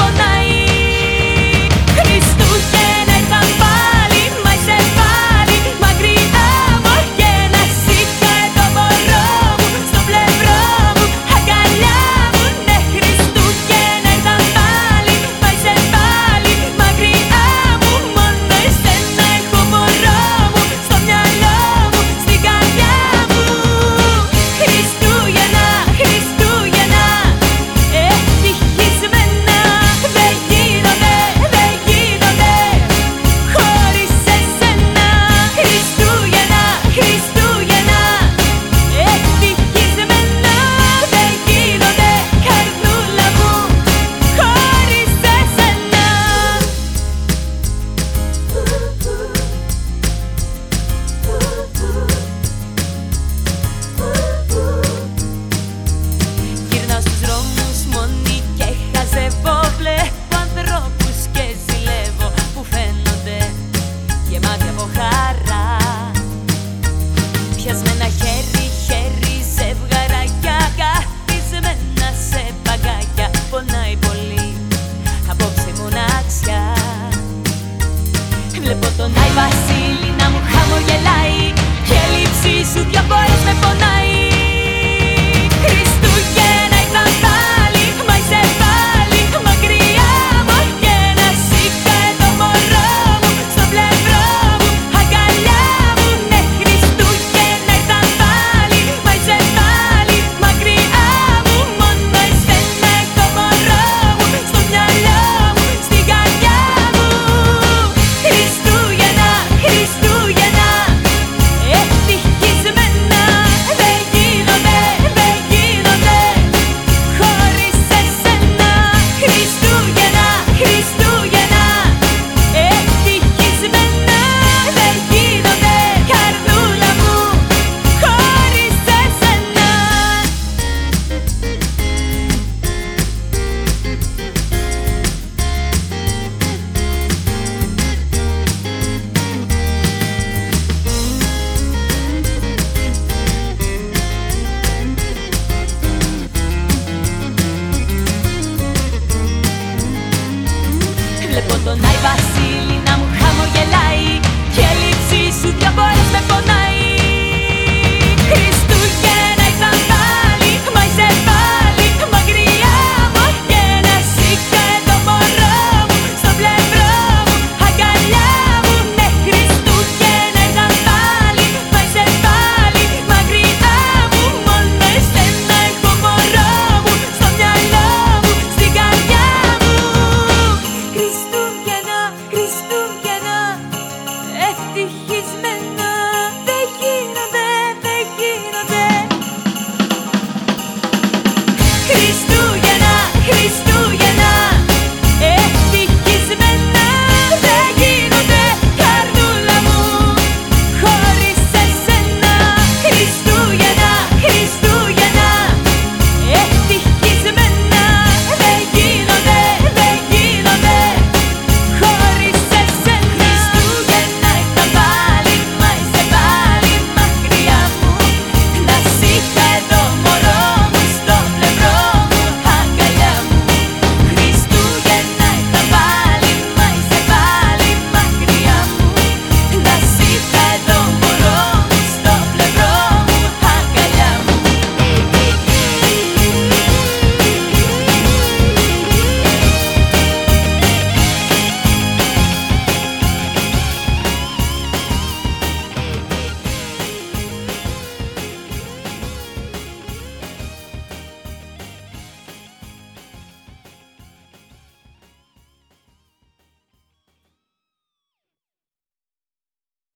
abandonado. Σου δυο φορές με πονάει Τον Άι Βασίλη να μου χαμογελάει. Και λήψη σου δυο φορές με